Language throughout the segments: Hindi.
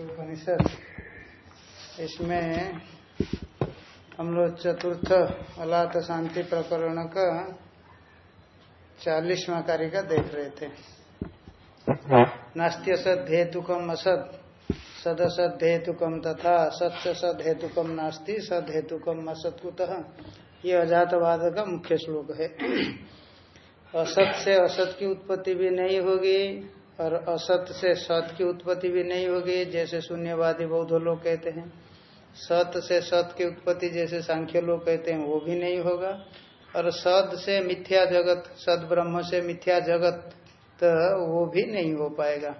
उपनिषद। इसमें हम लोग चतुर्थ अलात शांति प्रकरण का चालीसवा कार्य का देख रहे थे। नास्त्य सद हेतुकम असद, सद असद हेतुकम तथा सत्य सद हेतुकम नास्ति, सद हेतुकम असत कुतः। ये अजातवाद का मुख्य श्लोक है। असत से असत की उत्पत्ति भी नहीं होगी और असत से सत की उत्पत्ति भी नहीं होगी, जैसे शून्यवादी बौद्ध लोग कहते हैं। सत से सत की उत्पत्ति जैसे सांख्य लोग कहते हैं, वो भी नहीं होगा। और सद से मिथ्या जगत, सद ब्रह्म से मिथ्या जगत तो वो भी नहीं हो पाएगा।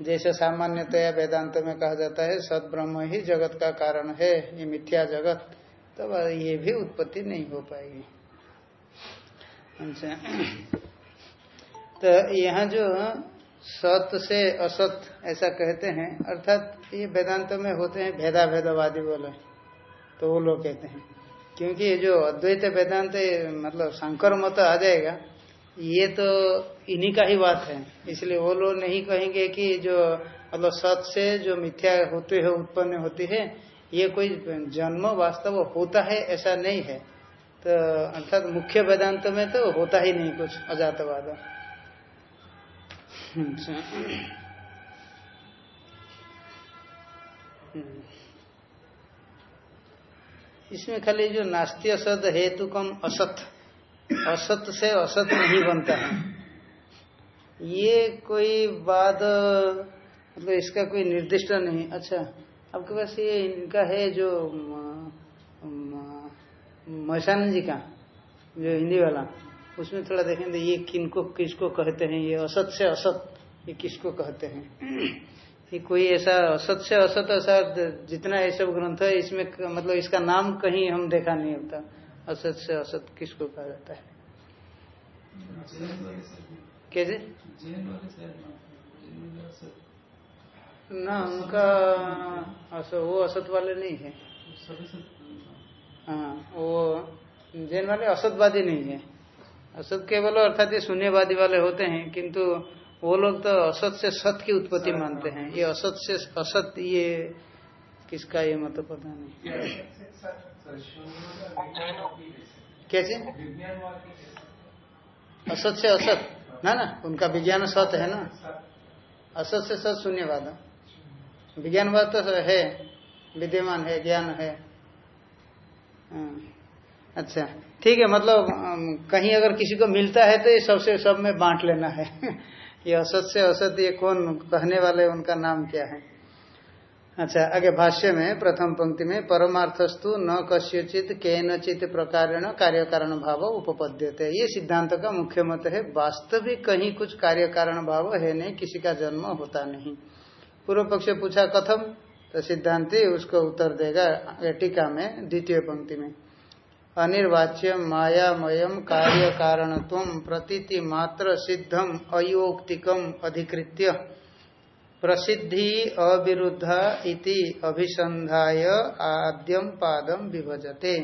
जैसे सामान्यतया वेदांत में कहा जाता है, सद ब्रह्म ही जगत का कारण है, ये मिथ्या जगत तो ये भी उत्पत्ति नहीं हो पाएगी। अच्छा। तो यहाँ जो सत से असत ऐसा कहते हैं, अर्थात ये वेदांत में होते हैं भेदा भेदवादी बोले तो वो लोग कहते हैं। क्योंकि ये जो अद्वैत वेदांत मतलब शंकर मत आ जाएगा, ये तो इन्हीं का ही बात है। इसलिए वो लोग नहीं कहेंगे कि जो मतलब सत से जो मिथ्या होते है, उत्पन्न होती है, ये कोई जन्म वास्तव होता है, ऐसा नहीं है। तो अर्थात मुख्य वेदांत में तो होता ही नहीं कुछ अजातवाद। इसमें खाली जो नास्त्य सद हेतु कम असत। असत से असत नहीं बनता है। ये कोई बात मतलब इसका कोई निर्दिष्ट नहीं। अच्छा आपके पास ये इनका है जो मशान जी का, जो हिंदी वाला। उसमें थोड़ा देखेंगे ये किनको किसको कहते हैं ये असत से असत ये किसको कहते हैं? ये कोई ऐसा असत से असत ऐसा जितना ये सब ग्रंथ है इसमें मतलब इसका नाम कहीं हम देखा नहीं होता। असत से असत किसको कहा जाता है? कैसे? ना उनका असत वो असत वाले नहीं है। हाँ वो जैन वाले असतवादी नहीं है। असत केवल अर्थात ये शून्यवादी वाले होते हैं किंतु वो लोग तो असत से सत की उत्पत्ति मानते हैं। ये असत से असत ये किसका ये मतलब पता नहीं। कैसे? असत से असत ना ना उनका विज्ञान सत है ना? असत से सत शून्यवाद विज्ञानवाद तो है विद्यमान है ज्ञान है। अच्छा ठीक है मतलब कहीं अगर किसी को मिलता है तो ये सबसे सब में बांट लेना है। ये असत से असत, ये कौन कहने वाले, उनका नाम क्या है? अच्छा आगे भाष्य में, प्रथम पंक्ति में, परमार्थस्तु न कस्यचित के केनचित प्रकार कार्य कारण भाव उपपद्यते। ये सिद्धांत का मुख्य मत है, वास्तविक कहीं कुछ कार्य कारण भाव है नहीं, किसी का जन्म होता नहीं। पूर्व पक्ष पूछा कथम तो सिद्धांति उसको उत्तर देगा टीका में, द्वितीय पंक्ति में। अनिर्वाच्य मायामयम कार्य कारण प्रतीति मात्र सिद्धम अयोक्तिकम अधिकृत्य। प्रसिद्धि अविरुद्धा इति अभिसंधाय आद्यम पादम विभजते।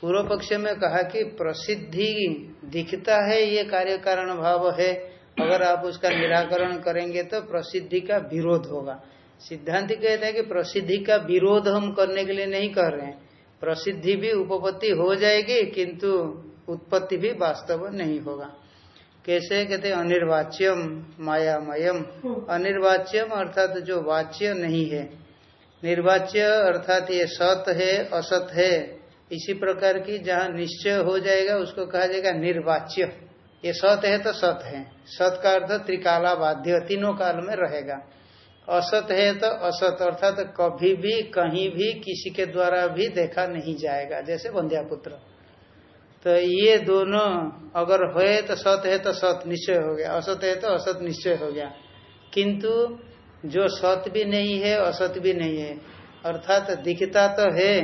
पूर्व पक्ष में कहा कि प्रसिद्धि दिखता है, ये कार्य कारण भाव है। अगर आप उसका निराकरण करेंगे तो प्रसिद्धि का विरोध होगा। सिद्धांत कहते हैं कि प्रसिद्धि का विरोध हम करने के लिए नहीं कर रहे हैं। प्रसिद्धि भी उपपत्ति हो जाएगी, किंतु उत्पत्ति भी वास्तव नहीं होगा। कैसे? कहते अनिर्वाच्यम, मायामयम। अनिर्वाच्यम अर्थात जो वाच्य नहीं है। निर्वाच्य अर्थात ये सत है, असत है, इसी प्रकार की जहाँ निश्चय हो जाएगा, उसको कहा जाएगा निर्वाच्य। ये सत है तो सत है। सत का अर्थ त्रिकाला बाध्य तीनों काल में रहेगा। असत है तो असत, अर्थात तो कभी भी, कहीं भी किसी के द्वारा भी देखा नहीं जाएगा, जैसे बंध्या पुत्र तो ये दोनों अगर है तो सत है तो सत, निश्चय हो गया। असत है तो असत, निश्चय हो गया। किंतु जो सत भी नहीं है, असत भी नहीं है। अर्थात तो दिखता तो है,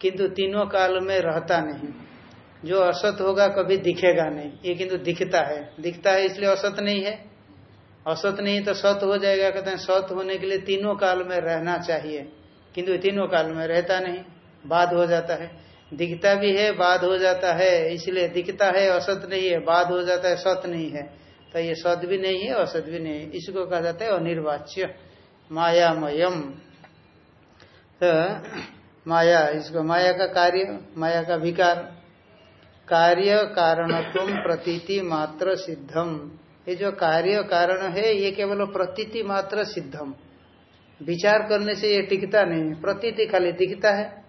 किंतु तीनों काल में रहता नहीं। जो असत होगा कभी दिखेगा नहीं। ये किंतु दिखता है। दिखता है इसलिए असत नहीं है। असत नहीं तो सत हो जाएगा, कहते हैं सत होने के लिए तीनों काल में रहना चाहिए। किंतु तीनों काल में रहता नहीं बाद हो जाता है। दिखता भी है बाद हो जाता है, इसलिए दिखता है, असत नहीं है बाद हो जाता है, सत नहीं है। तो ये सद भी नहीं है, असत भी नहीं है। इसको कहा जाता है अनिर्वाच्य, मायामयम। तो माया, इसको माया का कार्य, माया का विकार। कार्य कारणत्व प्रतीति मात्र सिद्धम। ये जो कार्य कारण है, ये केवल प्रतीति मात्र सिद्धम। विचार करने से ये टिकता नहीं है प्रतीति खाली दिखता है।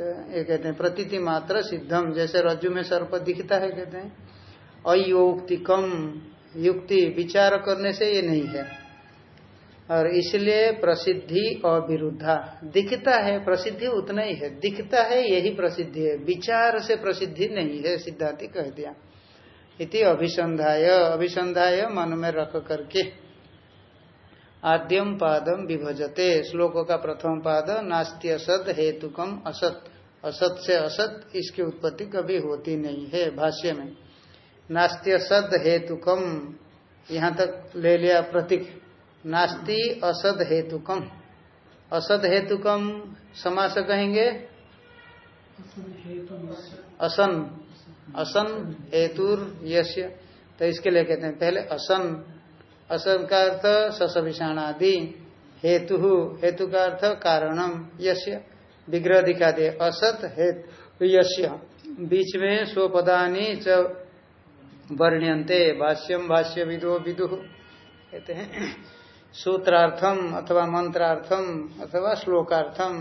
तो ये कहते हैं, प्रतीति मात्र सिद्धम, जैसे रज्जु में सर्प दिखता है, कहते हैं। अयोक्तिकम, युक्ति विचार करने से ये नहीं है। और इसलिए प्रसिद्धि अविरुद्धा। दिखता है, प्रसिद्धि उतना ही है। दिखता है, यही प्रसिद्धि है। विचार से प्रसिद्धि नहीं है, सिद्धांति कह दिया। इति अभिसंधाय। अभिसंधाय मन में रख करके। आद्यम पादम विभजते। श्लोक का प्रथम पाद नास्ति असत हेतुकम असत। असत से असत इसकी उत्पत्ति कभी होती नहीं है भाष्य में। नास्त्य सद हेतुकम। यहाँ तक ले लिया प्रतीक। नास्ति असद हेतुकम। असद हेतुकम समास कहेंगे? असन। असन हेतुर यश्य तो इसके लिए कहते हैं, पहले असन असन का अर्थ सस विषाणादि हेतु। हेतु का अर्थ कारणम यश्य विग्रह दिखा दे असत हेतु यश्य बीच में स्वपदानी च वर्ण्यंते भाष्यम भाष्य विदो विदु। कहते हैं सूत्रार्थम अथवा मंत्रार्थम अथवा श्लोकार्थम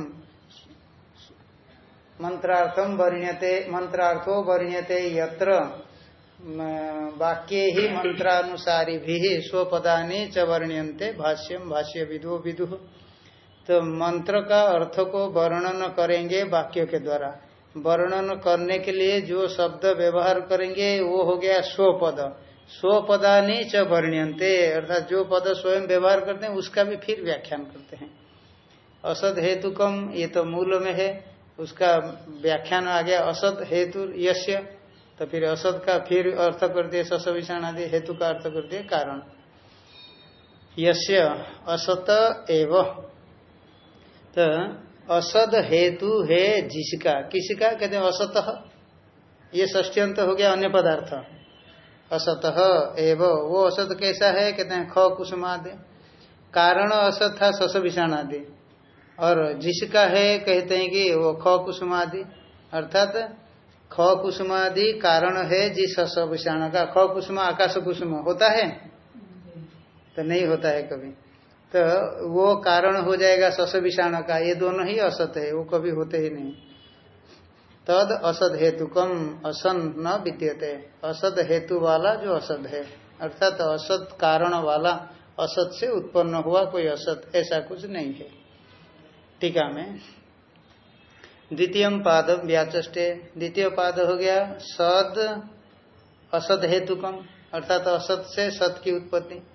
मंत्रार्थम वर्ण्यते, मंत्रार्थो वर्ण्यते यत्र। वाक्य ही मंत्रानुसारी भी स्वपदानी च वर्ण्यंते भाष्यम भाष्य विदु विदु। तो मंत्र का अर्थ को वर्णन करेंगे वाक्यों के द्वारा। वर्णन करने के लिए जो शब्द व्यवहार करेंगे, वो हो गया स्वपद। स्वपदानी च वर्ण्यंते अर्थात जो पद स्वयं व्यवहार करते हैं, उसका भी फिर व्याख्यान करते हैं। असद हेतु कम ये तो मूल में है। उसका व्याख्यान आ गया असद हेतु यश्य तो फिर असद का फिर अर्थ कर दिए सस विषाण आदि हेतु का अर्थ कर दिए, कारण। यश्य असत एव। तो असद हेतु है जिसका। किसका? कहते हैं असत। ये ष्टियंत हो गया अन्य पदार्थ। असत एव। वो असत कैसा है? कहते हैं ख कुसुमादि। कारण असत था सस विषाण आदि और जिसका है कहते हैं कि वो ख कुसुमादि अर्थात ख कुसुमादि कारण है जिस विषाण का। ख कुसुम आकाश कुसुम होता है? तो नहीं होता है कभी। तो वो कारण हो जाएगा सस विषाण का। ये दोनों ही असत है, वो कभी होते ही नहीं। तद असद हेतुकम असन न विद्यते। असद हेतु वाला जो असद है, अर्थात असत कारण वाला असत से उत्पन्न हुआ कोई असत ऐसा कुछ नहीं है। टीका में द्वितीय पाद व्याचे द्वितीय पाद हो गया सद असद हेतुकम अर्थात असत से सत की उत्पत्ति।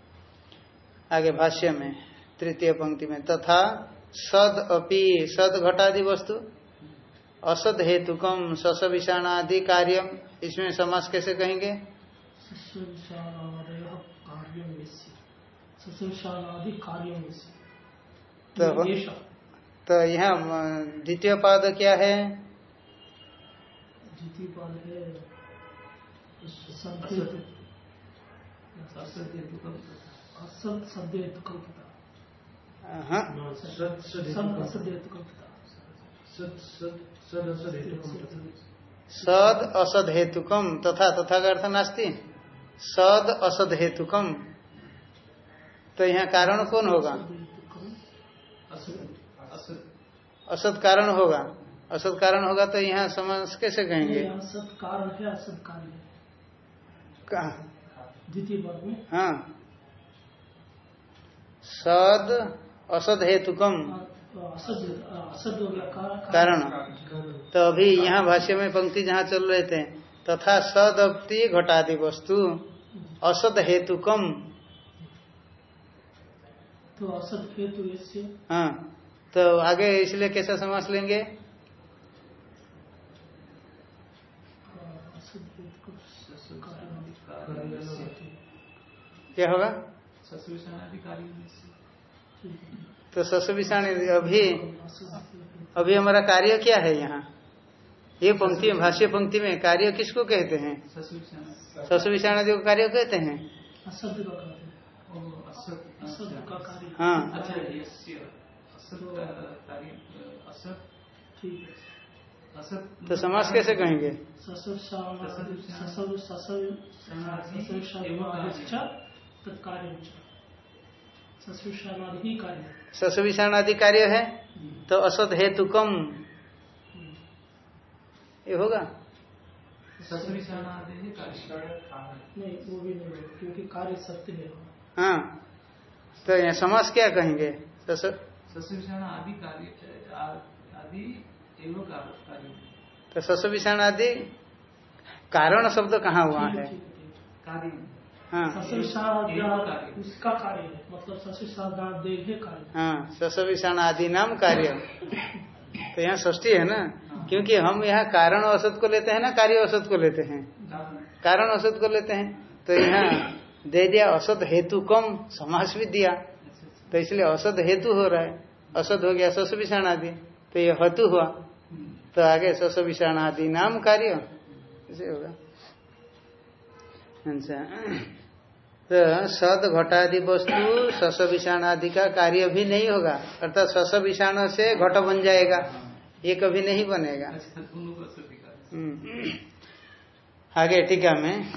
आगे भाष्य में तृतीय पंक्ति में तथा सद अपि सद घटादि वस्तु असद हेतुकम सस विषाणादि कार्यम इसमें समास कैसे कहेंगे? तो, तो यहाँ द्वितीय पाद क्या है? द्वितीय पाद हाँ सद असद हेतुकम तथा तथा का अर्थ नास्ती? सद असद हेतुकम। तो यहाँ कारण कौन होगा? असद कारण होगा। असत कारण होगा तो यहाँ समझ कैसे कहेंगे? असत कारण है असत कार्य कहा? द्वितीय पद में। हाँ। सद असद हेतुकम। असद असद हो गया कारण। तो अभी यहाँ भाष्य में पंक्ति जहाँ चल रहे थे तथा सद अपती घटादि वस्तु असद हेतुकम। तो असद हेतु हाँ। तो आगे इसलिए कैसा समास लेंगे? क्या होगा? तो सस विषाण अभी अभी हमारा कार्य क्या है यहाँ? ये पंक्ति भाष्य पंक्ति में कार्य किसको कहते हैं? सस विषाण को कार्य कहते हैं? हाँ। असत असत असत तो समास कैसे कहेंगे? ससुर ससुर ससुर ससुर तत्कार्य ससुर शानादि ही कार्य विषाण आदि कार्य है? तो असद हेतु कम। ये होगा? नहीं वो भी नहीं होगा क्योंकि कार्य सत्य है। हाँ। तो यहाँ समास क्या कहेंगे? सस ससुरिशाना आदि कार्य आदि एवं कार्य। तो सस विषाण आदि कारण शब्द कहाँ हुआ है कार्य। हाँ। उसका कार्य मतलब है हाँ विषाण आदि नाम कार्य। तो यहाँ षष्ठी है ना? क्योंकि हम यहाँ कारण औसत को लेते हैं ना कार्य औसत को लेते हैं। कारण। कारण औसत को लेते हैं। तो यहाँ दे दिया औसत हेतु कम समास भी दिया तो इसलिए औसत हेतु हो रहा है। असत हो गया सस विषाण आदि। तो ये हेतु हुआ। तो आगे सस विषाण आदि नाम कार्य। ऐसे होगा। अच्छा। तो सद घटादि वस्तु सस विषाण आदि का कार्य भी नहीं होगा। अर्थात सस विषाण से घट बन जाएगा। ये कभी नहीं बनेगा। हम्म। आगे टीका में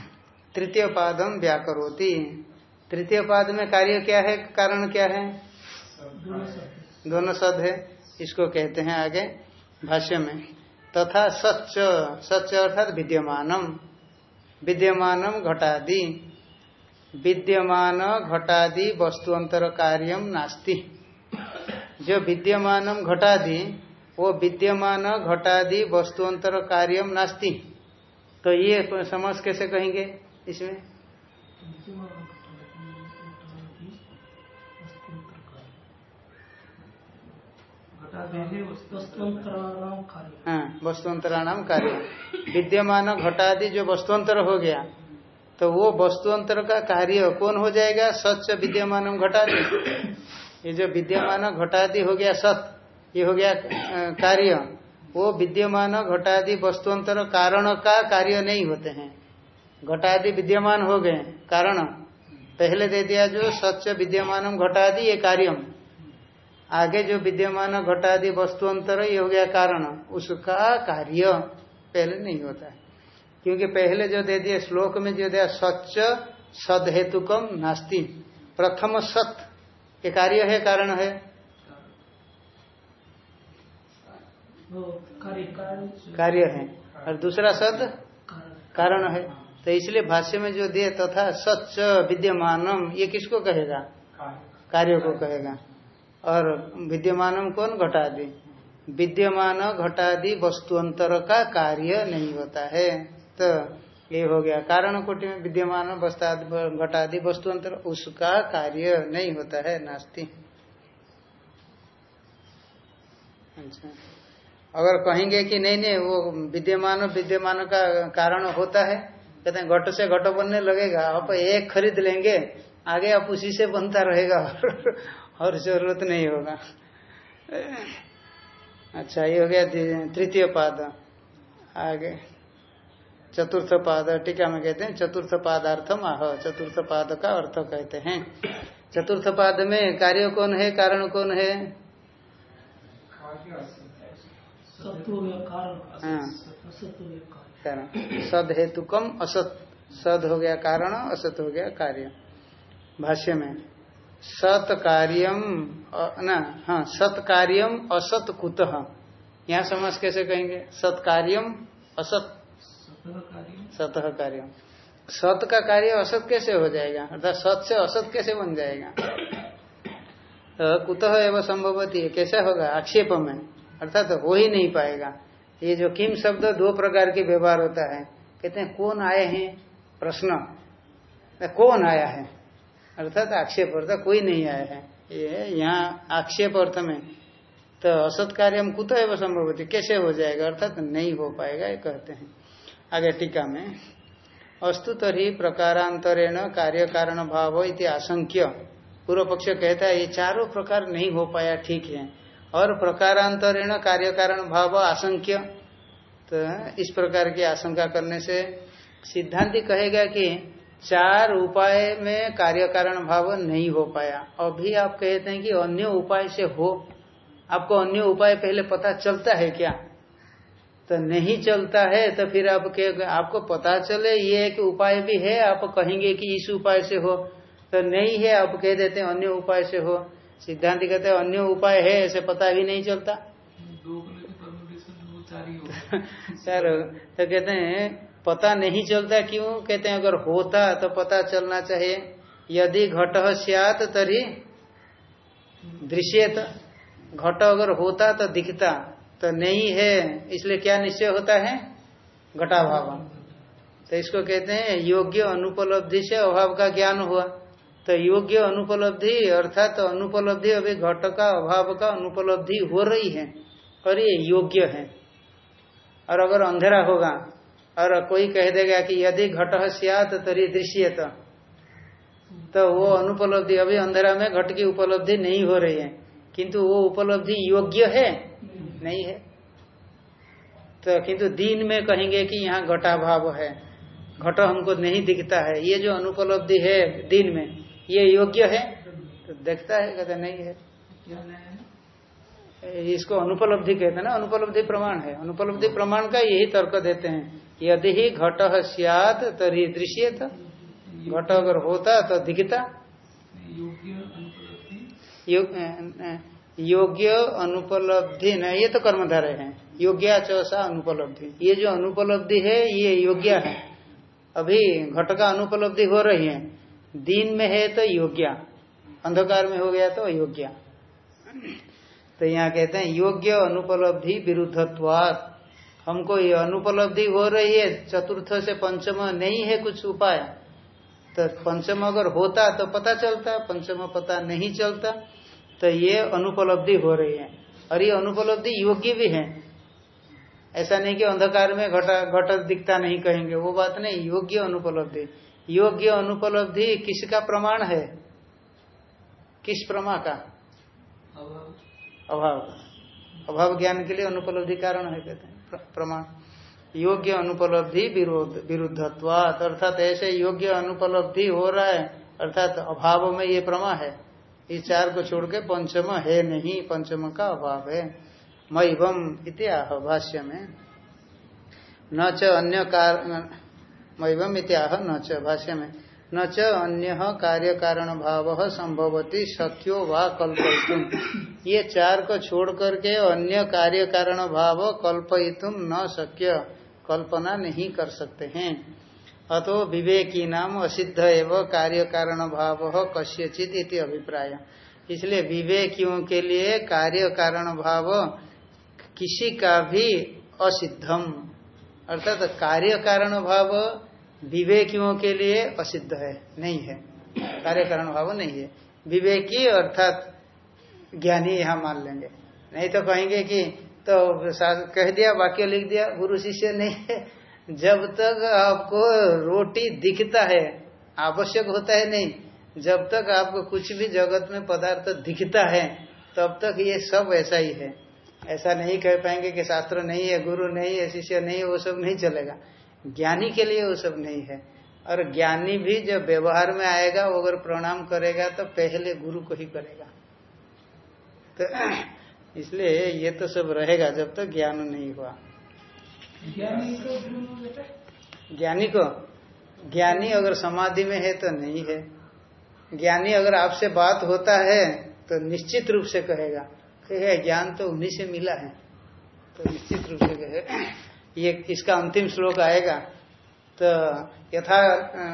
तृतीय पादम व्याकरोति। तृतीय पाद में कार्य क्या है? कारण क्या है? दोनों सद है, इसको कहते हैं आगे भाष्य में। तथा सच सच अर्थात विद्यमानम। विद्यमानम घटादि। विद्यमान घटादि वस्तुअंतर कार्यम नास्ति। जो विद्यमानम घटादि, वो विद्यमान घटादि वस्तुअंतर कार्यम नास्ति। तो ये समझ कैसे कहेंगे इसमें? हाँ वस्तुअंतराणाम कार्य। विद्यमान, घटादि जो वस्तुअंतर हो गया तो वो वस्तुअंतर का कार्य कौन हो जाएगा? सच, विद्यमान, घटादि। ये जो विद्यमान, घटादि हो गया, सत, ये हो गया कार्य। वो विद्यमान, घटादि, वस्तुअंतर कारण का कार्य नहीं होते हैं। घटादि विद्यमान हो गए, कारण। पहले दे दिया जो सच, विद्यमान, घटादि, ये कार्यम। आगे जो विद्यमान घटादि वस्तुअंतर ये हो गया कारण। उसका कार्य पहले नहीं होता है। क्योंकि पहले जो दे दिया श्लोक में जो दिया सच सद हेतुकम नास्ति। प्रथम सत। ये कार्य है कारण है। कार्य है। और दूसरा सद? कारण कारण है। तो इसलिए भाष्य में जो दिए तथा सच विद्यमानम ये किसको कहेगा? कार्य को कहेगा। और विद्यमानम कौन घटादि? विद्यमान घटादि वस्तुअंतर का कार्य नहीं होता है। तो ये हो गया कारण कोटि में विद्यमान घटादि वस्तुअंतर उसका कार्य नहीं होता है, नास्ति। अच्छा। अगर कहेंगे कि नहीं नहीं, वो विद्यमान विद्यमान का कारण होता है, कहते हैं, घट से घट बनने लगेगा, आप एक खरीद लेंगे, आगे आप उसी से बनता रहेगा। और ज़रूरत नहीं होगा। अच्छा ये हो गया तृतीय पाद। आगे। चतुर्थ पाद, टीका में कहते हैं, चतुर्थ पादार्थम आह, चतुर्थ पाद का अर्थ कहते हैं। चतुर्थ पाद में कार्य कौन है, कारण कौन है? हाँ। कारण। सद हेतुकम असत। सद हो गया कारण, असत हो गया कार्य। भाष्य में। सत कार्यम अ- ना हाँ सत कार्यम असत कुत यहाँ समझ कैसे कहेंगे? सत कार्यम असत सतह कार्य कार्यम सत का कार्य असत कैसे हो जाएगा? अर्थात सत से असत कैसे बन जाएगा? तो कुतः एवं संभवती। कैसे होगा? आक्षेप में अर्थात तो हो ही नहीं पाएगा। ये जो किम शब्द दो प्रकार के व्यवहार होता है। कहते हैं, कौन आए हैं? प्रश्न। कौन आया है? अर्थात आक्षेप अर्थ कोई नहीं आया है। ये यहाँ आक्षेप अर्थ में तो असत कार्य हम कुत एवं संभवती कैसे हो जाएगा? अर्थात नहीं हो पाएगा, ये कहते हैं। आगे टीका में, अस्तु तरी प्रकारांतरेण कार्य कारण भाव इति आशंक्य। पूर्व पक्ष कहता है, ये चारों प्रकार नहीं हो पाया, ठीक है। और प्रकारांतरेण कार्य कारण भाव आशंक्य। तो इस प्रकार की आशंका करने से सिद्धांति कहेगा कि चार उपाय में कार्य कारण भाव नहीं हो पाया। अभी आप कहते हैं कि अन्य उपाय से हो। आपको अन्य उपाय पहले पता चलता है क्या? तो नहीं चलता है तो फिर आप के आपको पता चले ये एक उपाय भी है आप कहेंगे कि इस उपाय से हो। तो नहीं है आप कह देते हैं अन्य उपाय से हो। सिद्धांत कहते हैं अन्य उपाय है ऐसे पता भी नहीं चलता। सर तो कहते हैं पता नहीं चलता क्यों? कहते हैं, अगर होता तो पता चलना चाहिए। यदि घट सियात तरी दृश्यत। घट अगर होता तो दिखता तो नहीं है, इसलिए क्या निश्चय होता है? घटाभाव। तो इसको कहते हैं, योग्य अनुपलब्धि से अभाव का ज्ञान हुआ। तो योग्य अनुपलब्धि अर्थात तो अनुपलब्धि अभी घट का, अभाव का अनुपलब्धि हो रही है और ये योग्य है। और अगर अंधेरा होगा और कोई कह देगा कि यदि घट सियात तरी दृश्य तो वो अनुपलब्धि, अभी अंधेरा में घट की उपलब्धि नहीं हो रही है। किंतु वो उपलब्धि योग्य है? नहीं है। तो किंतु दिन में कहेंगे कि यहाँ घटा भाव है। घट हमको नहीं दिखता है। ये जो अनुपलब्धि है दिन में, ये योग्य है? तो देखता है, कहते नहीं है। इसको अनुपलब्धि कहते हैं ना अनुपलब्धि प्रमाण है। अनुपलब्धि प्रमाण का यही तर्क देते हैं यदि ही घट सियात तरी दृश्य घट अगर होता तो दिखता। योग्य अनुपलब्धि? न ये तो कर्मधारय है। योग्या चौसा अनुपलब्धि। ये जो अनुपलब्धि है ये योग्य है। अभी घट का अनुपलब्धि हो रही है। दिन में है तो योग्य। अंधकार में हो गया तो अयोग्य। तो यहाँ कहते हैं, योग्य अनुपलब्धि विरुद्धत्वात। हमको ये अनुपलब्धि हो रही है, चतुर्थ से पंचम नहीं है कुछ उपाय। तो पंचम अगर होता तो पता चलता, पंचम पता नहीं चलता तो ये अनुपलब्धि हो रही है। और ये अनुपलब्धि योग्य भी है। ऐसा नहीं कि अंधकार में घटा घट दिखता नहीं कहेंगे, वो बात नहीं, योग्य अनुपलब्धि। योग्य अनुपलब्धि किसका प्रमाण है? किस प्रमा का? अभाव। अभाव ज्ञान के लिए अनुपलब्धि कारण है, कहते हैं। प्रमाण। योग्य अनुपलब्धि विरुद्धत्वात। अर्थात ऐसे योग्य अनुपलब्धि हो रहा है, अर्थात अभाव में ये प्रमा है। इस चार को छोड़ के पंचम है नहीं, पंचम का अभाव है। मैवम इत्याह भाष्य में। न च अन्य मैवम इत्याह न च भाष्य में। न च अन्य कार्य कारण भाव संभवती सत्यो व कल्पयितुम। ये चार को छोड़ करके अन्य कार्य कारण भाव कल्पयितुम न शक्य, कल्पना नहीं कर सकते हैं। अतो विवेकी नाम असिद्ध एवं कार्य कारण भाव कस्यचित इति अभिप्राय। इसलिए विवेकियों के लिए कार्य कारण भाव किसी का भी असिद्धम। अर्थात कार्य कारण भाव विवेकियों के लिए असिद्ध है, नहीं है। कार्य कारण भाव नहीं है। विवेकी अर्थात ज्ञानी यहाँ मान लेंगे। नहीं तो कहेंगे कि तो कह दिया, वाक्य लिख दिया, गुरु शिष्य नहीं है। जब तक आपको रोटी दिखता है, आवश्यक होता है नहीं, जब तक आपको कुछ भी जगत में पदार्थ दिखता है, तब तक ये सब ऐसा ही है। ऐसा नहीं कह पाएँगे कि शास्त्र नहीं है, गुरु नहीं है, शिष्य नहीं है, वो सब नहीं चलेगा। ज्ञानी के लिए वो सब नहीं है। और ज्ञानी भी जब व्यवहार में आएगा वो अगर प्रणाम करेगा तो पहले गुरु को ही करेगा। तो इसलिए ये तो सब रहेगा जब तक तो ज्ञान नहीं हुआ। ज्ञानी को ज्ञानी अगर समाधि में है तो नहीं है। ज्ञानी अगर आपसे बात होता है तो निश्चित रूप से कहेगा। कहे ज्ञान तो उन्हीं से मिला है। तो निश्चित रूप से कहे। ये इसका अंतिम श्लोक आएगा तो यथा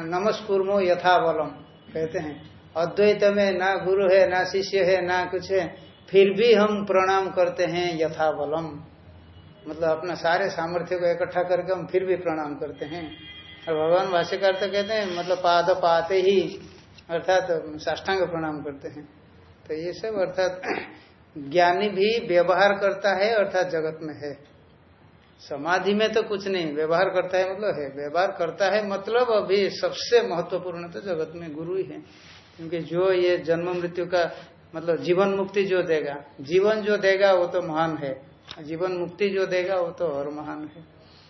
नमस्कुर्मो यथा बलम कहते हैं। अद्वैत में ना गुरु है, ना शिष्य है, ना कुछ है, फिर भी हम प्रणाम करते हैं यथा बलम मतलब अपना सारे सामर्थ्य को इकट्ठा करके हम फिर भी प्रणाम करते हैं। और भगवान भाष्यकार तो कहते हैं मतलब पाद पाते ही, अर्थात तो साष्टांग प्रणाम करते हैं। तो ये सब अर्थात ज्ञानी भी व्यवहार करता है, अर्थात जगत में है। समाधि में तो कुछ नहीं व्यवहार करता है मतलब है व्यवहार करता है मतलब अभी सबसे महत्वपूर्ण तो जगत में गुरु ही है। क्योंकि जो ये जन्म मृत्यु का मतलब जीवन मुक्ति जो देगा जीवन जो देगा वो तो महान है जीवन मुक्ति जो देगा वो तो और महान है।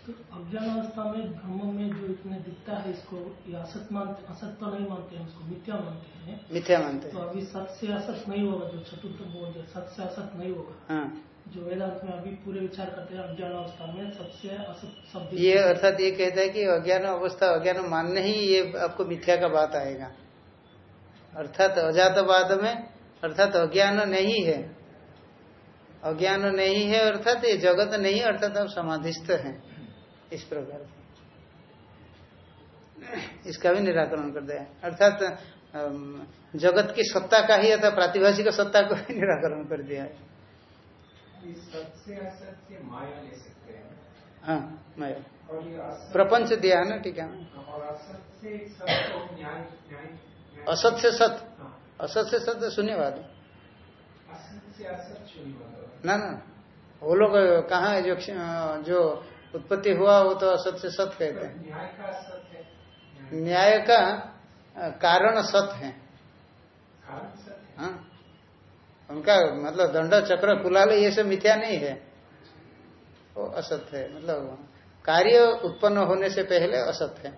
तो अज्ञान अवस्था में ब्रह्म में जो इतने दिखता है इसको असत मानते असत तो नहीं मानते हैं उसको मिथ्या मानते हैं। मिथ्या मानते तो हैं अभी सत से असत नहीं होगा जो चतुर्थ बोल दिया सत से असत नहीं होगा। हाँ। जो वेदांत में अभी पूरे विचार करते हैं, अज्ञान अवस्था में सबसे असत ये अर्थात ये कहता है कि अज्ञान अवस्था, अज्ञान मानने ही ये आपको मिथ्या का बात आएगा। अर्थात अजातवाद में, अर्थात अज्ञान नहीं है। अज्ञान नहीं है, अर्थात ये जगत नहीं, अर्थात आप समाधिस्थ हैं। इस प्रकार इसका भी निराकरण कर दिया अर्थात जगत की सत्ता का ही अर्थात प्रातिभाषिक सत्ता को भी निराकरण कर दिया है। इस असत्य माया ले सकते हैं। हाँ मैं और ये प्रपंच दिया है ना ठीक है। असत से न्याय- असत से सत हाँ, असत से सत शून्यवाद ना ना। वो लोग कहाँ है जो जो उत्पत्ति हुआ वो तो असत से सत कहते हैं। न्याय का है। कारण सत है। है। हाँ। उनका मतलब दंड चक्र कुलाल ये सब मिथ्या नहीं है। वो असत है मतलब कार्य उत्पन्न होने से पहले असत है।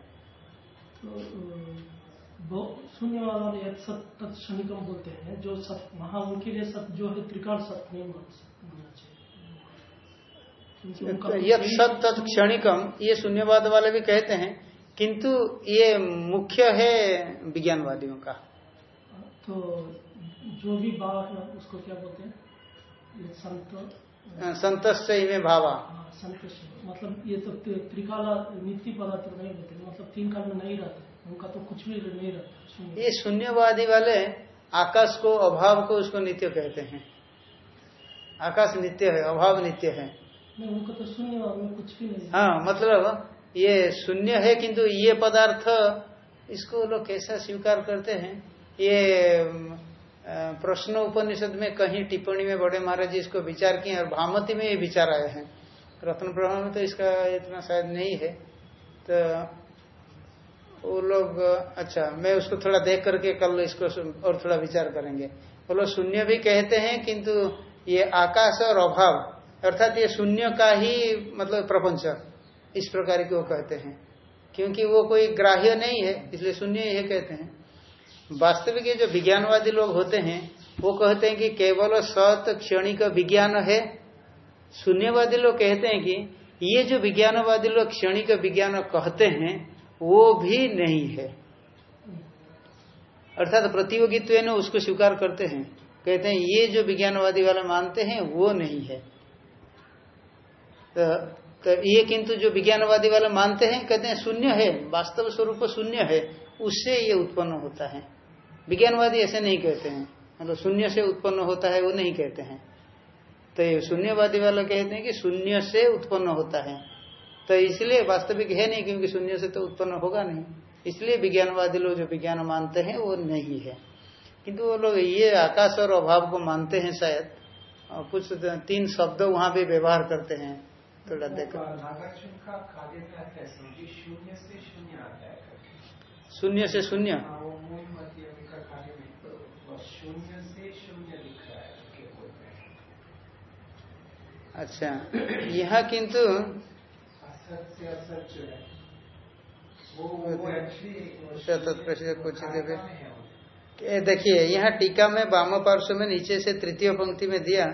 तो शून्य वाला तत्क्षणिकम बोलते हैं जो सत वहाँ उनके लिए सत जो है त्रिकाल सत नहीं मान चाहिए यद सत तत् क्षणिकम ये शून्यवाद वाले भी कहते हैं किंतु ये मुख्य है विज्ञानवादियों का। तो जो भी भाव है उसको क्या बोलते हैं? संत संतस्य इमे भावा। हाँ, संतोष मतलब ये तो त्रि- त्रिकाला नित्य पदार्थ नहीं होते मतलब तीन काल में नहीं रहते। उनका तो कुछ भी नहीं रहता ये शून्यवादी वाले आकाश को अभाव को उसको नित्य कहते हैं। आकाश नित्य है अभाव नित्य है। नहीं उनका तो शून्य में कुछ भी नहीं हाँ मतलब ये शून्य है किंतु ये पदार्थ इसको लोग कैसा स्वीकार करते हैं? ये प्रश्न उपनिषद में कहीं टिप्पणी में बड़े महाराज जी इसको विचार किए और भामती में ये विचार आए हैं। रत्न प्रभा में तो इसका इतना शायद नहीं है। तो वो लोग अच्छा मैं उसको थोड़ा देख करके कल इसको और थोड़ा विचार करेंगे। वो लोग शून्य भी कहते हैं, किंतु ये आकाश और अभाव, अर्थात ये शून्य का ही मतलब प्रपंच, इस प्रकार की वो कहते हैं। क्योंकि वो कोई ग्राह्य नहीं है, इसलिए शून्य ये कहते हैं। वास्तविक ये जो विज्ञानवादी लोग होते हैं वो कहते हैं कि केवल सत क्षणिक विज्ञान है। शून्यवादी लोग कहते हैं कि ये जो विज्ञानवादी लोग क्षणिक विज्ञान कहते हैं वो भी नहीं है। अर्थात प्रतियोगित्व ने उसको स्वीकार करते हैं। कहते हैं ये जो विज्ञानवादी वाले मानते हैं वो नहीं है। तो, तो ये किंतु जो विज्ञानवादी वाले मानते हैं कहते हैं शून्य है वास्तव स्वरूप शून्य है उससे ये उत्पन्न होता है। विज्ञानवादी ऐसे नहीं कहते हैं। मतलब शून्य से उत्पन्न होता है, वो नहीं कहते हैं। तो ये शून्यवादी वाले कहते हैं कि शून्य से उत्पन्न होता है। तो इसलिए वास्तविक है नहीं, क्योंकि शून्य से तो उत्पन्न होगा नहीं। इसलिए विज्ञानवादी लोग जो विज्ञान मानते हैं, वो नहीं है। किंतु वो लोग ये आकाश और अभाव को मानते हैं शायद। और कुछ तीन शब्द वहाँ भी व्यवहार करते हैं। थोड़ा देखो। शून्य से शून्य। है हाँ, तो है हैं। अच्छा यहाँ किंतु असत से असत जो है वो वो एक्चुअली शतत प्रसिद्ध कुछ देवे देखिए यहाँ टीका में वाम पार्श्व में नीचे से तृतीय पंक्ति में दिया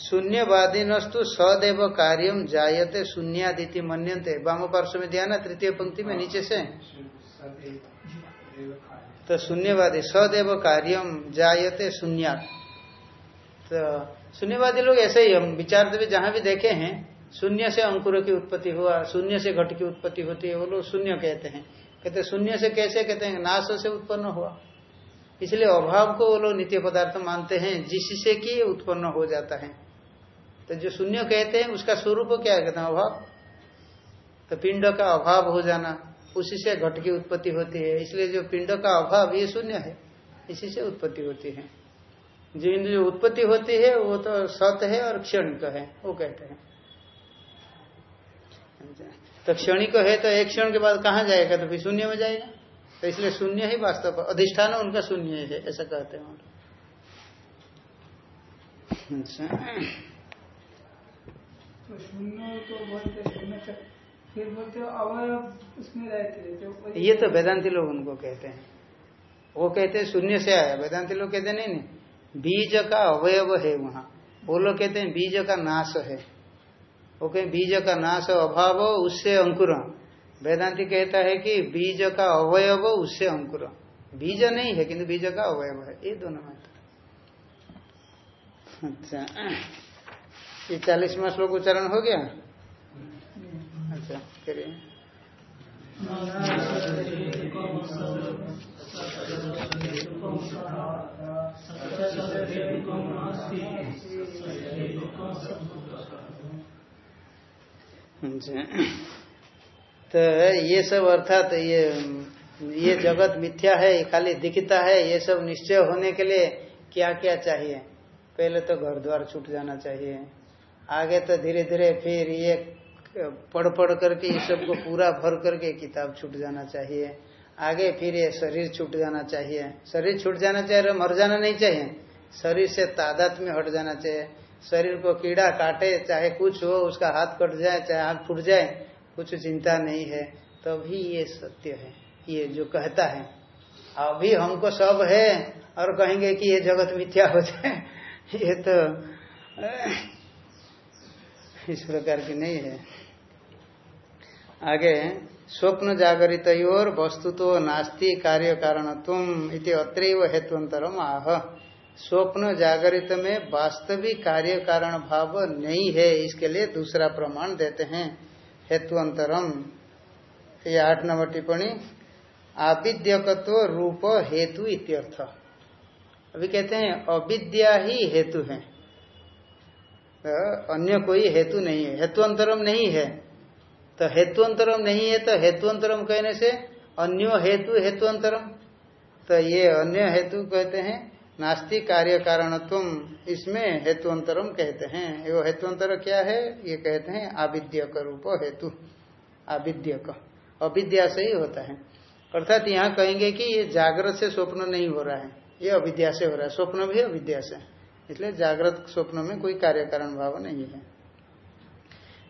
शून्यवादी नस्तु सदैव कार्यम जायते शून्यादिति मन्यन्ते। वाम पार्श्व में दिया ना तृतीय पंक्ति में नीचे से? तो शून्यवादी, सदैव कार्यम जायते शून्यात। तो शून्यवादी लोग ऐसे ही हम विचार भी जहाँ भी देखे हैं, शून्य से अंकुर की उत्पत्ति हुआ, शून्य से घट की उत्पत्ति होती है, वो लोग शून्य कहते हैं। कहते शून्य से कैसे? कहते हैं, नाश से उत्पन्न हुआ। इसलिए अभाव को वो लोग नित्य पदार्थ मानते हैं, जिससे कि उत्पन्न हो जाता है। तो जो शून्य कहते हैं, उसका स्वरूप क्या कहते हैं, अभाव। तो पिंड का अभाव हो जाना। उसी से घट की उत्पत्ति होती है। इसलिए जो पिंड का अभाव, ये शून्य है। इसी से उत्पत्ति होती है। जो जो उत्पत्ति होती है, वो तो सत है और क्षणिक है, वो कहते हैं। तो क्षणिक है तो एक क्षण के बाद कहाँ जाएगा? तो फिर शून्य में जाएगा। तो इसलिए शून्य ही वास्तव अधिष्ठान उनका शून्य ही, ऐसा कहते हैं अच्छा। तो शून्य तो बोलते फिर बोलते हो अवयव उसमें रहते जो ये तो वेदांति लोग उनको कहते हैं। वो कहते हैं शून्य से आया। वेदांति लोग कहते नहीं नहीं बीज का अवयव है वहाँ। वो लोग कहते हैं बीज का नाश है। वो कहें बीज का नाश अभाव उससे अंकुर वेदांति कहता है कि बीज का अवयव उससे अंकुर बीज नहीं है किंतु बीज का अवयव है। ये दोनों में अच्छा। ये चालीसवा श्लोक उच्चारण हो गया? तो ये सब अर्थात तो ये ये जगत मिथ्या है खाली दिखता है, ये सब निश्चय होने के लिए क्या क्या चाहिए? पहले तो घर द्वार छूट जाना चाहिए। आगे तो धीरे धीरे फिर ये पढ़ पढ़ करके ये सबको पूरा भर करके किताब छूट जाना चाहिए। आगे फिर ये शरीर छूट जाना चाहिए। शरीर छूट जाना चाहिए और मर जाना नहीं चाहिए। शरीर से तादात में हट जाना चाहिए। शरीर को कीड़ा काटे, चाहे कुछ हो, उसका हाथ कट जाए, चाहे हाथ फूट जाए, कुछ चिंता नहीं है। तभी ये सत्य है, ये जो कहता है। अभी हमको सब है और कहेंगे कि ये जगत मिथ्या हो जाए। ये तो इस प्रकार की नहीं है। आगे, स्वप्न जागरित और वस्तु तो नास्ति कार्य कारण तुम इति अत्रैव हेतुअंतरम आह। स्वप्न जागरित में वास्तविक कार्य कारण भाव नहीं है, इसके लिए दूसरा प्रमाण देते हैं, हेतुअंतरम। ये आठ नंबर टिप्पणी आविद्यकत्व रूप हेतु इत्यर्थ। अभी कहते हैं, अविद्या ही हेतु है। अन्य कोई हेतु नहीं है। हेतुअंतरम नहीं है। तो हेतुअंतरम नहीं है तो हेतुअंतरम कहने से अन्यो हेतु हेतुअंतरम। तो ये अन्य हेतु कहते हैं नास्ति कार्य कारण तुम इसमें हेतुअंतरम कहते हैं। वो हेतुअंतर क्या है? ये कहते हैं, आविद्यक रूप हेतु। आविद्यक। अविद्या से ही होता है। अर्थात यहाँ कहेंगे कि ये जागृत से स्वप्न नहीं हो रहा है। ये अविद्या से हो रहा है। स्वप्न भी अविद्या से इसलिए जागृत स्वप्न में कोई कार्य कारण भाव नहीं है।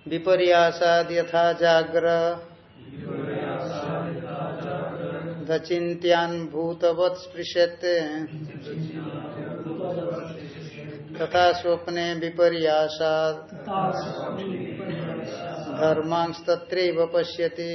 विपर्यासाद यथा जाग्र। दचिंत्यान भूतवत स्पृश्यते तथा स्वप्ने विपर्यासाद। धर्मांस्तत्रैव पश्यति।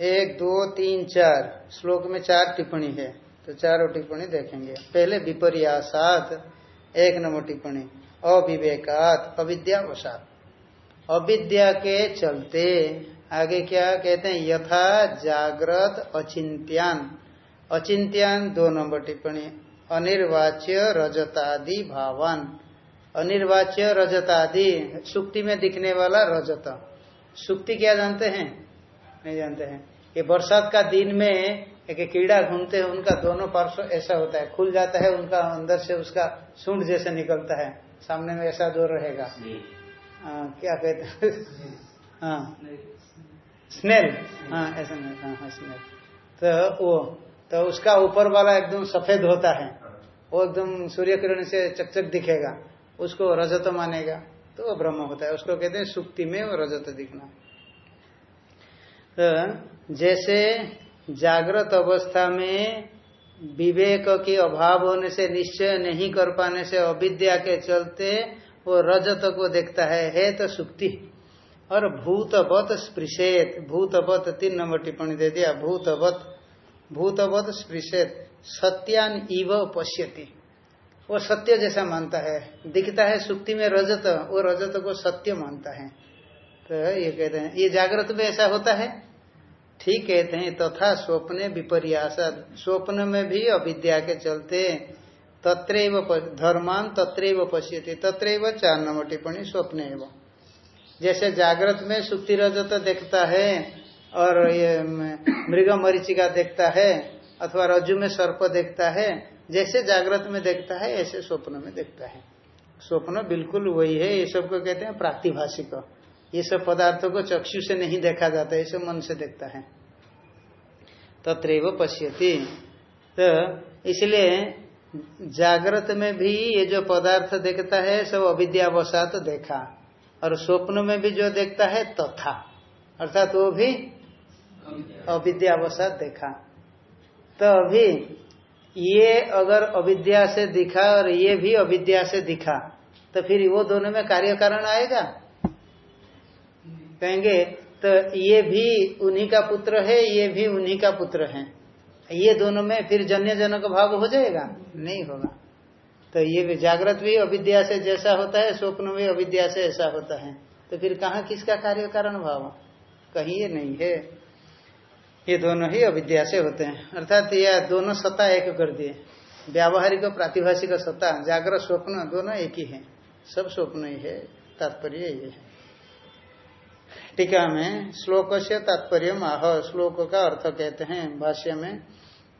एक, दो, तीन, चार। श्लोक में चार टिप्पणी है तो चारों टिप्पणी देखेंगे। पहले विपर्यासात, एक नंबर टिप्पणी। अविवेकात अविद्यावसात अविद्या के चलते, आगे क्या कहते हैं? यथा जागृत अचिंत्यान अचिंत्यान दो नंबर टिप्पणी। अनिर्वाच्य रजतादि भावान। अनिर्वाच्य रजत आदि सुक्ति में दिखने वाला रजत। सुक्ति क्या जानते हैं? नहीं जानते हैं। ये बरसात का दिन में एक कीड़ा घूमते हैं उनका दोनों पार्श्व ऐसा होता है। खुल जाता है उनका अंदर से उसका सूंड जैसे निकलता है। सामने में ऐसा दो रहेगा। आ, क्या कहते हैं? हाँ। स्नेल। हाँ ऐसा नहीं हाँ हाँ स्नेल। तो वो तो उसका ऊपर वाला एकदम सफ़ेद होता है। वो एकदम सूर्य किरण से चकचक दिखेगा। उसको रजत मानेगा तो वो ब्रह्म होता है। उसको कहते हैं सुक्ति में वो रजत दिखना। तो जैसे जागृत अवस्था में विवेक के अभाव होने से, निश्चय नहीं कर पाने से, अविद्या के चलते वो रजत को देखता है है तो सुक्ति। और भूतवत स्पृशेत, भूतवत तीन नंबर टिप्पणी दे दिया, भूतवत भूतवत स्पृशेत, सत्यान इव पश्यति। वो सत्य जैसा मानता है। दिखता है सुक्ति में रजत, वो रजत को सत्य मानता है। तो ये कहते हैं, ये जागृत में ऐसा होता है? ठीक कहते हैं, तथा तो स्वप्ने विपर्यास। स्वप्न में भी अविद्या के चलते तत्रैव धर्मान तत्रैव पश्यति। तत्रैव चार नंबर टिप्पणी, स्वप्न एवं। जैसे जागृत में सुक्ति रजत देखता है, और ये मृग मरीचिका देखता है, अथवा रज्जु में सर्प देखता है जैसे जागृत में देखता है ऐसे स्वप्न में देखता है। स्वप्न बिल्कुल वही है ये सबको कहते हैं प्रातिभाषिक। ये सब पदार्थों को चक्षु से नहीं देखा जाता है सब मन से देखता है। तत्रैव पश्यति। तो इसलिए जागृत में भी ये जो पदार्थ देखता है सब अविद्यावसात तो देखा। और स्वप्न में भी जो देखता है तथा। तो अर्थात वो भी अविद्यावसात देखा। तो अभी ये अगर अविद्या से दिखा और ये भी अविद्या से दिखा तो फिर वो दोनों में कार्य कारण आएगा? कहेंगे तो ये भी उन्हीं का पुत्र है, ये भी उन्हीं का पुत्र है। ये दोनों में फिर जन्य जनक भाव हो जाएगा? नहीं होगा। तो ये जागृत भी अविद्या से जैसा होता है, स्वप्न भी अविद्या से ऐसा होता है। तो फिर कहा किसका कार्य कारण भाव? कहीं ये नहीं है। ये दोनों ही अविद्या से होते हैं। अर्थात यह दोनों सत्ता एक कर दिए। व्यावहारिक प्रातिभाषिक सत्ता, जागृत स्वप्न दोनों एक ही है। सब स्वप्न ही है, तात्पर्य ये है। टीका में श्लोक से तात्पर्य आह, श्लोक का अर्थ कहते हैं, भाष्य में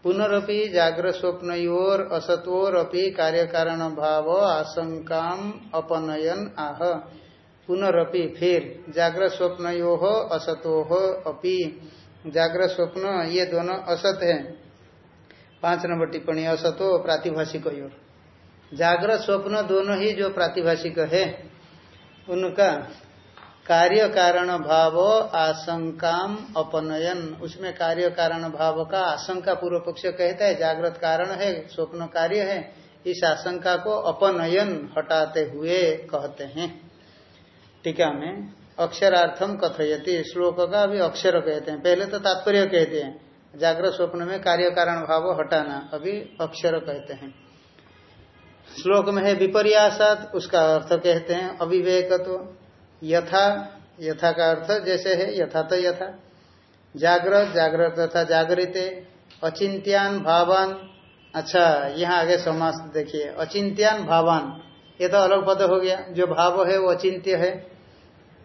पुनरअपि जागर स्वप्न और असतोर अपि कार्य कारण भाव आशंका अपनयन आह। पुनरअपि फिर जागर स्वप्न यो असतो अपि जागर स्वप्न, ये दोनों असत है। पाँच नंबर टिप्पणी, असतो प्रातिभाषिक जागृत स्वप्न दोनों ही जो प्रातिभाषिक है, उनका कार्य कारण भाव आशंकाम अपनयन। उसमें कार्य कारण भाव का आशंका पूर्व पक्ष कहता है जागृत कारण है, स्वप्न कार्य है, इस आशंका को अपनयन हटाते हुए कहते हैं। टीका में अक्षरार्थम कथयति। श्लोक का अभी अक्षर कहते हैं। पहले तो तात्पर्य कहते हैं। जागृत स्वप्न में कार्य कारण भाव हटाना, अभी अक्षर कहते हैं। श्लोक में है विपर्यासात, उसका अर्थ कहते हैं अविवेक तो यथा यथा का अर्थ जैसे है, यथा तो यथा। जागृत जागृत तथा जागृत, अचिंत्यान भावान। अच्छा यहाँ आगे समास देखिए। अचिंत्यान भावान, ये तो अलग पद हो गया। जो भाव है वो अचिंत्य है।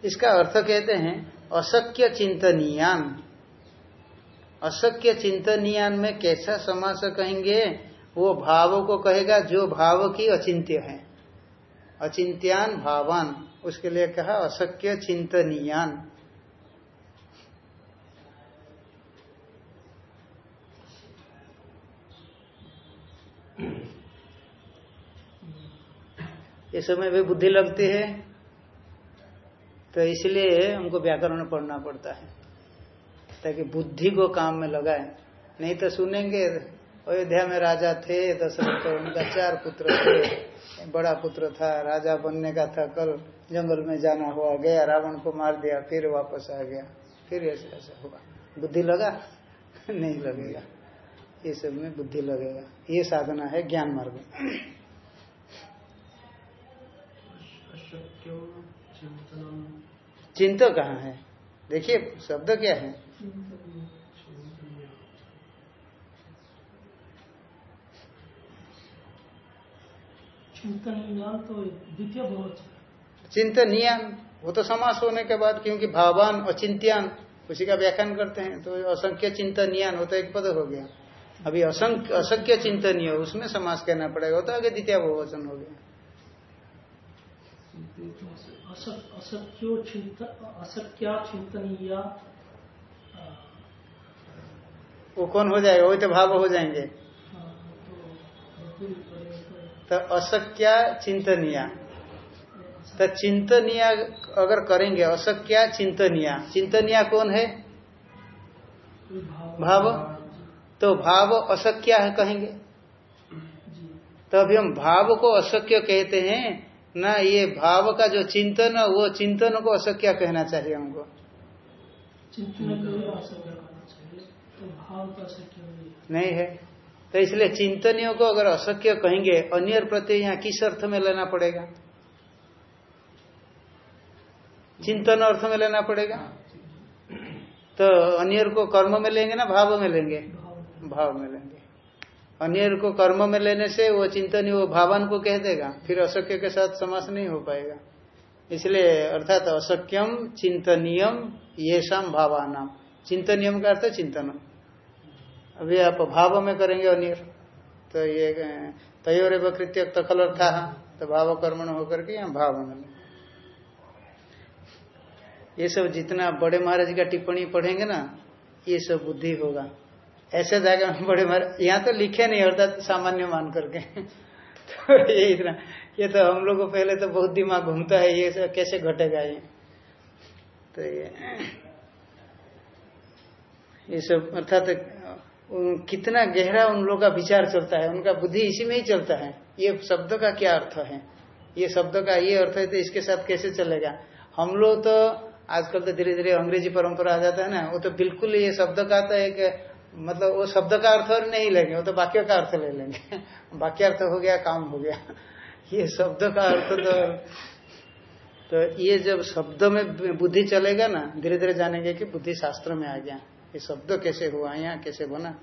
इसका अर्थ कहते हैं अशक्य चिंतनियान। अशक्य चिंतनियान में कैसा समास कहेंगे, वो भाव को कहेगा जो भाव की अचिंत्य है। अचिंत्यान भावान, उसके लिए कहा अशक्य चिंतनियान। ये समय भी बुद्धि लगती है तो इसलिए हमको व्याकरण पढ़ना पड़ता है, ताकि बुद्धि को काम में लगाए। नहीं तो सुनेंगे अयोध्या में राजा थे, दशरथ उनका चार पुत्र थे, बड़ा पुत्र था, राजा बनने का था कल, जंगल में जाना हुआ, गया, रावण को मार दिया, फिर वापस आ गया। फिर ऐसा ऐसा हुआ बुद्धि लगा? नहीं लगेगा। ये सब में बुद्धि लगेगा। ये साधना है ज्ञान मार्ग। चिंत कहाँ है? देखिए, शब्द क्या है? चिंतनियान वो तो समास होने के बाद क्योंकि भावान, अचिंत्यान, उसी का व्याख्यान करते हैं तो असंख्य चिंतनियान तो एक पद हो गया। अभी असंख्य असंख्य चिंतनीय, उसमें समास कहना पड़ेगा तो आगे द्वितीय बहुवचन हो गया। असक्या चिंतनीय वो कौन हो जाएगा? वही तो भाव हो जाएँगे। तो, तो असक्या चिंतनिया। तो चिंतनिया अगर करेंगे असक्या चिंतनिया। चिंतनिया कौन है? भाव। तो भाव असक्या है कहेंगे। तो अभी हम भाव को असक्य कहते हैं। ना ये भाव का जो चिंतन है वो चिंतन को असक्य कहना चाहिए हमको। चिंतन नहीं है। तो इसलिए चिंतनियों को अगर असक्य कहेंगे अन्य प्रत्यय यहाँ किस अर्थ में लेना पड़ेगा? चिंतन अर्थ में लेना पड़ेगा? तो अन्य को कर्म में लेंगे ना भाव में लेंगे? भाव में लेंगे। अन्य को कर्म में लेने से वो चिंतन वो भावन को कह देगा, फिर अशक्य के साथ समास नहीं हो पाएगा। इसलिए अर्थात असक्यम चिंतनियम ये शाम भावानाम चिंतनियम का अर्थ चिंतन अभी आप भाव में करेंगे अन्य। तो ये तयोर कृत्य तखल था तो भाव कर्मण होकर के यहाँ भाव में। ये सब जितना बड़े महाराज का टिप्पणी पढ़ेंगे ना, ये सब बुद्धि होगा। ऐसे जाएगा बड़े मारे, यहाँ तो लिखे नहीं, अर्थात सामान्य मान करके। तो ये इतना, ये तो हम लोग को पहले तो बहुत दिमाग घूमता है, ये कैसे घटेगा ये? तो ये ये सब, अर्थात कितना गहरा उन लोग का विचार चलता है, उनका बुद्धि इसी में ही चलता है। ये शब्द का क्या अर्थ है? ये शब्द का ये अर्थ है तो इसके साथ कैसे चलेगा? हम लोग तो आजकल तो धीरे धीरे अंग्रेज़ी परंपरा आ जाता है ना, वो तो बिल्कुल ये शब्द का तो एक मतलब वो शब्द का अर्थ और नहीं लेंगे, वो तो वाक्य का अर्थ ले लेंगे। वाक्य अर्थ हो गया, काम हो गया। ये शब्द का अर्थ तो तो ये जब शब्द में बुद्धि चलेगा ना, धीरे धीरे जानेंगे कि बुद्धि शास्त्र में आ गया। ये शब्द कैसे हुआ, यहाँ कैसे बना?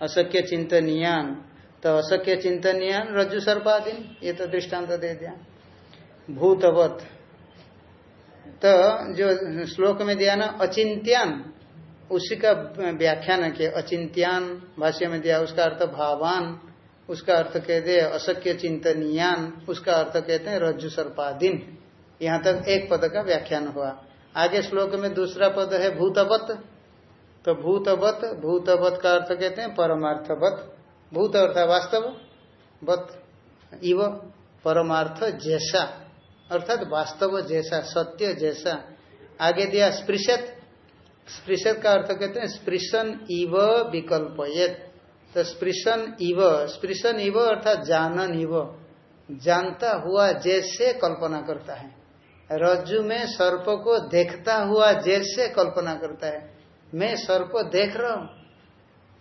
अशक्य चिंतनियान तो अशक्य चिंतनियान रज्जु सर्पाधीन ये तो दृष्टांत दे दिया। भूतवत तो जो श्लोक में दिया ना, अचिंत्यान उसी का व्याख्यान किया अचिंत्यान भाष्य में दिया, उसका अर्थ भावान, उसका अर्थ कहते हैं अशक्य चिंतनियान, उसका अर्थ कहते हैं रज्जु सर्पाधीन यहाँ तक एक पद का व्याख्यान हुआ। आगे श्लोक में दूसरा पद है भूतवत। तो भूतवत भूतवत का अर्थ कहते हैं परमार्थवत। भूत अर्थ वास्तव, वत इव, परमार्थ जैसा। अर्थात वास्तव जैसा, सत्य जैसा। आगे दिया, स्पृशत। स्पृशत का अर्थ कहते हैं स्पृशन इव विकल्पयत। तो स्पृशन इव स्पृशन इव अर्थात जानन इव। जानता हुआ जैसे कल्पना करता है। रज्जु में सर्प को देखता हुआ जैसे कल्पना करता है। मैं सर्प देख रहा हूँ।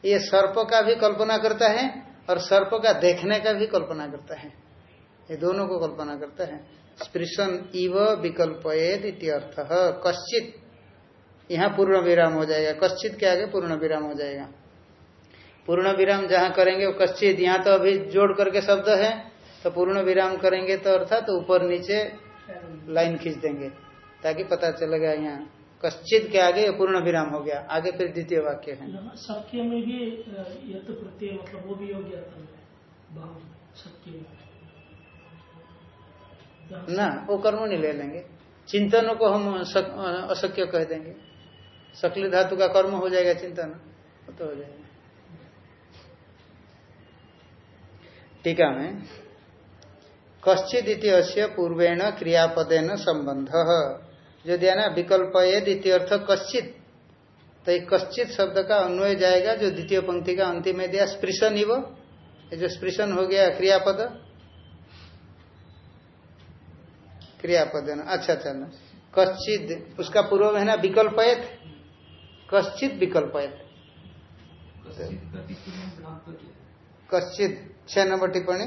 ये सर्प का भी कल्पना करता है और सर्प का देखने का भी कल्पना करता है। ये दोनों को कल्पना करता है। स्पृशन इव विकल्पयेद अर्थ कश्चित यहाँ पूर्ण विराम हो जाएगा। कश्चित के आगे पूर्ण विराम हो जाएगा। पूर्ण विराम जहाँ करेंगे वो कश्चित। यहाँ तो अभी जोड़ करके शब्द है तो पूर्ण विराम करेंगे तो अर्थात तो ऊपर नीचे लाइन खींच देंगे ताकि पता चलेगा यहाँ। कश्चित के आगे पूर्ण विराम हो गया। आगे फिर द्वितीय वाक्य है। सत्य में भी प्रत्यय मतलब वो भी हो गया ना वो कर्म नहीं ले लेंगे। चिंतनों को हम अशक्य कह देंगे। सकली धातु का कर्म हो जाएगा चिंतन तो हो जाएगा। टीका में कश्चित इतिहास्य पूर्वेण क्रियापदेन संबंध। जो दिया ना, विकल्प ये द्वितीय अर्थ कश्चित। तो एक कश्चित शब्द का अन्वय जाएगा, जो द्वितीय पंक्ति का अंतिम में दिया, स्पृशन ही वो जो स्पृशन हो गया, क्रियापद। क्रियापद अच्छा चलना कश्चित उसका पूर्व है ना विकल्पयत कश्चित विकल्पयत कश्चित छह नंबर टिप्पणी।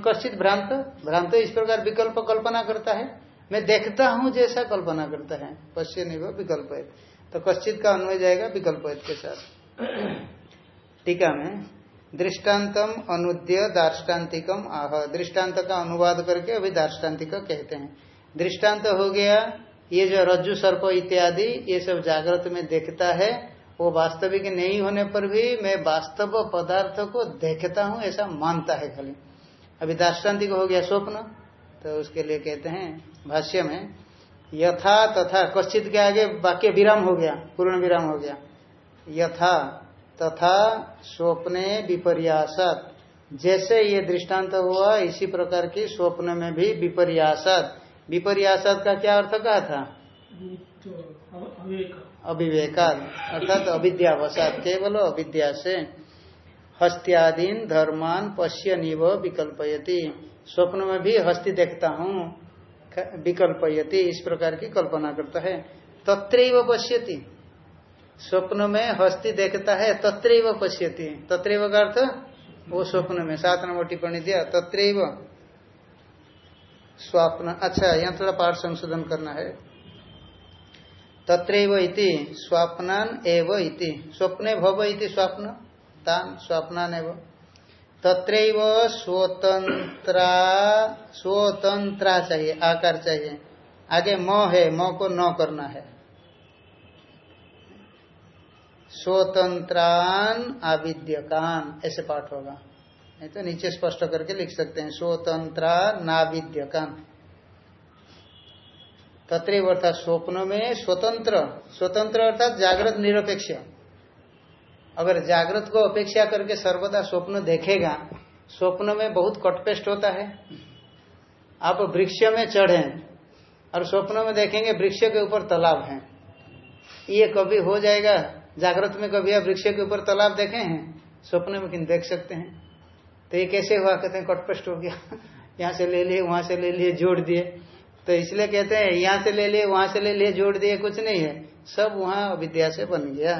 कश्चित भ्रांत। भ्रांत इस प्रकार विकल्प कल्पना करता है। मैं देखता हूँ जैसा कल्पना करता है। पश्चिम नहीं विकल्प तो कश्चित का अन्वय जाएगा विकल्प के साथ। टीका में। दृष्टान्तम अनुद्य दार्ष्टान्तिकम आह। दृष्टांत का अनुवाद करके अभी दार्ष्टान्तिक कहते हैं। दृष्टांत हो गया ये जो रज्जु सर्प इत्यादि, ये सब जागृत में देखता है, वो वास्तविक नहीं होने पर भी मैं वास्तव पदार्थ को देखता हूँ, ऐसा मानता है खाली। अभी दार्ष्टान्तिक हो गया स्वप्न तो उसके लिए कहते हैं भाष्य में यथा तथा, कश्चित के आगे वाक्य विराम हो गया, पूर्ण विराम हो गया। यथा तथा स्वप्ने विपर्यासत। जैसे ये दृष्टांत हुआ, इसी प्रकार की स्वप्न में भी विपर्यासत। विपर्यासत का क्या अर्थ कहा था? अविवेकाद अर्थात अविद्यावसात। केवल अविद्या से हस्त्यादीन धर्मान पश्य निव विकल्पयति। स्वप्न में भी हस्ती देखता हूँ विकल्पयति। इस प्रकार की कल्पना करता है। तत्र पश्यति। स्वप्न में हस्ती देखता है तत्र पश्यति। तत्र का अर्थ? वो स्वप्न में। सात नंबर टिप्पणी दिया। तत्र स्वप्न। अच्छा यहाँ थोड़ा पाठ संशोधन करना है। तत्रैव इति स्वप्नान एव इति। स्वप्ने भव इति स्वप्न, तान स्वप्नान एव। तत्रैव स्वतंत्रा स्वतंत्रा चाहिए, आकार चाहिए। आगे म है, म को न करना है। स्वतंत्रान आविद्यकान, ऐसे पाठ होगा। नहीं तो नीचे स्पष्ट करके लिख सकते हैं, स्वतंत्रा नाविद्यकान तत्व अर्थात स्वप्न में स्वतंत्र स्वतंत्र अर्थात जागृत निरपेक्ष। अगर जागृत को अपेक्षा करके सर्वदा स्वप्न देखेगा, स्वप्न में बहुत कटपेस्ट होता है। आप वृक्ष में चढ़े और स्वप्न में देखेंगे वृक्ष के ऊपर तालाब है। ये कभी हो जाएगा, जागृत में कभी आप वृक्ष के ऊपर तालाब देखे हैं, स्वप्न में किन देख सकते हैं। तो ये कैसे हुआ? कहते हैं कटपस्ट हो गया। यहाँ से ले लिए, वहाँ से ले लिए, जोड़ दिए। तो इसलिए कहते हैं, यहाँ से ले लिए, वहाँ से ले लिए, जोड़ दिए, कुछ नहीं है। सब वहाँ अविद्या से बन गया।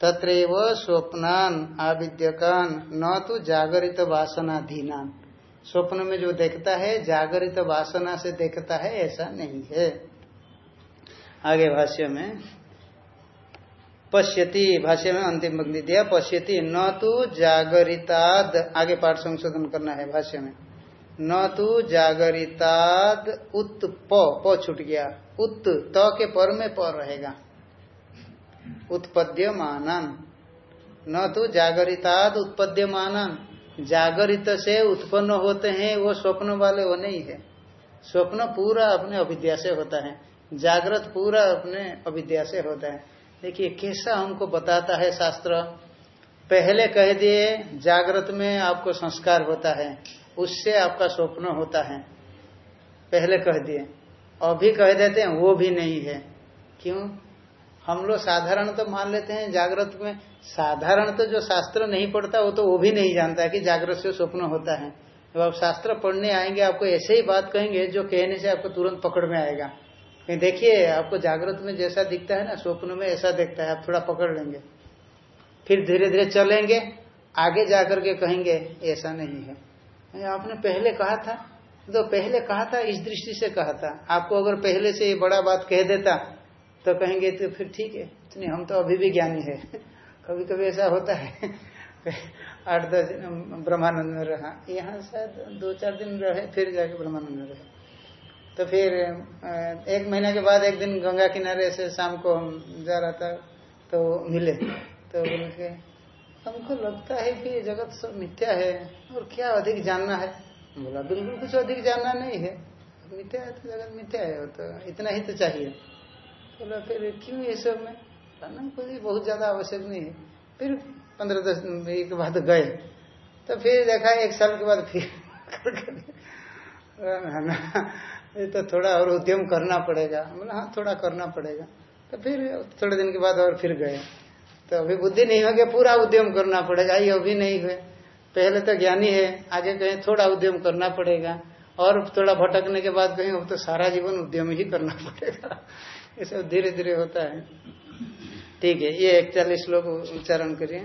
तत्रैव स्वप्नान आविद्यकान, न तो जागरित वासनाधीनान। स्वप्न में जो देखता है, जागरित वासना से देखता है, ऐसा नहीं है। आगे भाष्य में पश्यति, भाष्य में अंतिम बंदी दिया, पश्यति, न तो जागरिताद, आगे पाठ संशोधन करना है भाष्य में। न तो जागरिताद उत प छूट गया। उत, त के पर में प रहेगा। उत्पद्य मानन न तो जागरिताद उत्पद्य मानन जागरित से उत्पन्न होते हैं, वो स्वप्न वाले वो नहीं है। स्वप्न पूरा अपने अविद्या से होता है। जागृत पूरा अपने अविद्या से होता है। देखिए, कैसा हमको बताता है शास्त्र? पहले कह दिए, जागृत में आपको संस्कार होता है, उससे आपका स्वप्न होता है। पहले कह दिए। अभी कह देते हैं, वो भी नहीं है। क्यों? हम लोग साधारण तो मान लेते हैं, जागृत में साधारण तो जो शास्त्र नहीं पढ़ता, वो तो वो भी नहीं जानता कि जागृत से स्वप्न होता है। जब आप शास्त्र पढ़ने आएँगे, आपको ऐसे ही बात कहेंगे, जो कहने से आपको तुरंत पकड़ में आएगा। देखिए, आपको जागृत में जैसा दिखता है ना, स्वप्न में ऐसा दिखता है, आप थोड़ा पकड़ लेंगे। फिर धीरे धीरे चलेंगे, आगे जाकर के कहेंगे, ऐसा नहीं है। आपने पहले कहा था तो पहले कहा था, इस दृष्टि से कहा था। आपको अगर पहले से ये बड़ा बात कह देता तो कहेंगे तो फिर ठीक है नहीं हम तो अभी भी ज्ञानी है। कभी कभी ऐसा होता है। आठ दस ब्रह्मानंद में रहा। यहाँ शायद दो चार दिन रहे, फिर जाके ब्रह्मानंद में रहे। तो फिर एक महीने के बाद एक दिन गंगा किनारे से शाम को हम जा रहा था तो मिले। तो बोले के, हमको लगता है कि जगत सब मिथ्या है और क्या अधिक जानना है? बोला, बिल्कुल कुछ अधिक जानना नहीं है। मिथ्या है तो जगत मिथ्या है तो इतना ही तो चाहिए। बोला, फिर क्यों ये सब में? जानना कुछ बहुत ज़्यादा आवश्यक नहीं है। फिर पंद्रह दस दिन के बाद गए। तो फिर देखा, एक साल के बाद फिर ये तो थोड़ा और उद्यम करना पड़ेगा। बोला हाँ थोड़ा करना पड़ेगा। तो फिर थोड़े दिन के बाद और फिर गए। तो अभी बुद्धि नहीं हो गया पूरा उद्यम करना पड़ेगा। ये अभी नहीं हुए। पहले तो ज्ञानी है। आगे कहें, थोड़ा उद्यम करना पड़ेगा। और थोड़ा भटकने के बाद कहें, अब तो सारा जीवन उद्यम ही करना पड़ेगा। ये सब धीरे धीरे होता है। ठीक है, ये इकतालीस लोग उच्चारण करिए।